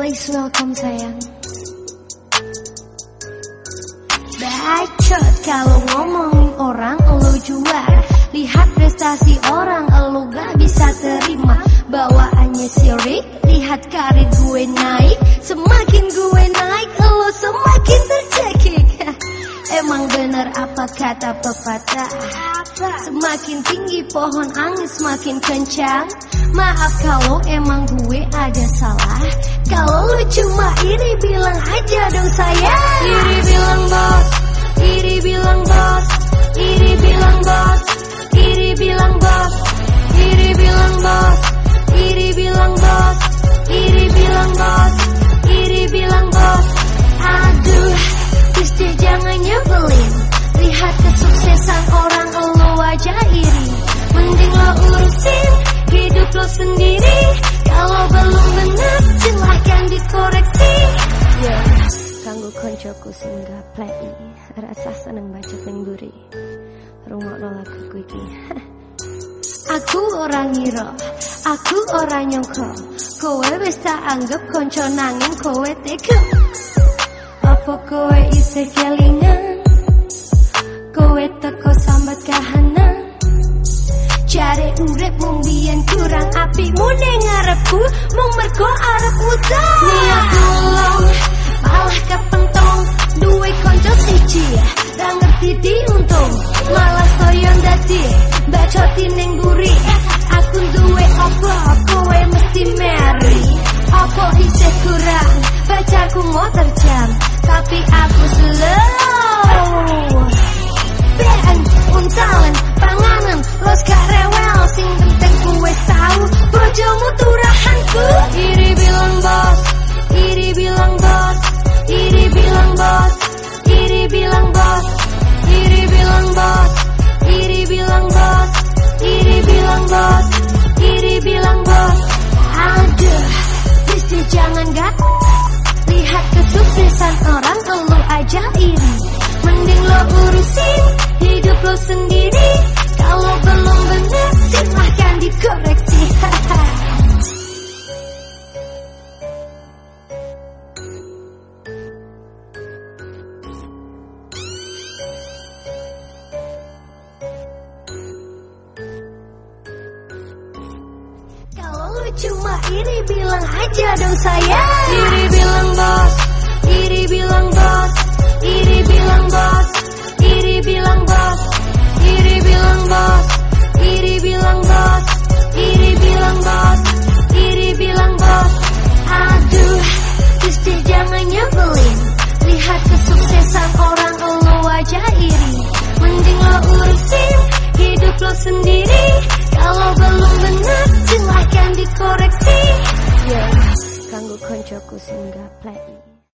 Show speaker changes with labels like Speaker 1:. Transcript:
Speaker 1: Nice welcome sayang. Bacot kalau ngomongin orang lo juara Lihat prestasi orang lo gak bisa terima. Bawaannya sirik Lihat karir gue naik. Semakin gue naik lo semakin tercekik Emang bener apa kata pepatah? Semakin tinggi pohon angin semakin kencang. Maaf kalau emang gue cuma iri bilang aja dong saya Iri bilang bos kanggo koncoku singgah play Rasa seneng baca pengburi Rungok no lagu iki. Aku orang ngira, aku orang nyongko Kowe wis tak anggap konco nanging kowe tega. Apa kowe isih kelingan? Kowe teko sambat kahanan Cari urip mung kurang api mune ngarepku mung mergo arep utang Niat ra ngerti diuntung malah soyon dadi bacoti ning buri aku duwe apa kowe mesti meri. Apa isih kurang bacaku motor jam tapi aku slow sendiri. Kalau belum benar silahkan dikoreksi Kalau lu cuma iri bilang aja dong saya Iri bilang bos, iri bilang bos. Iri bilang bos, singer play.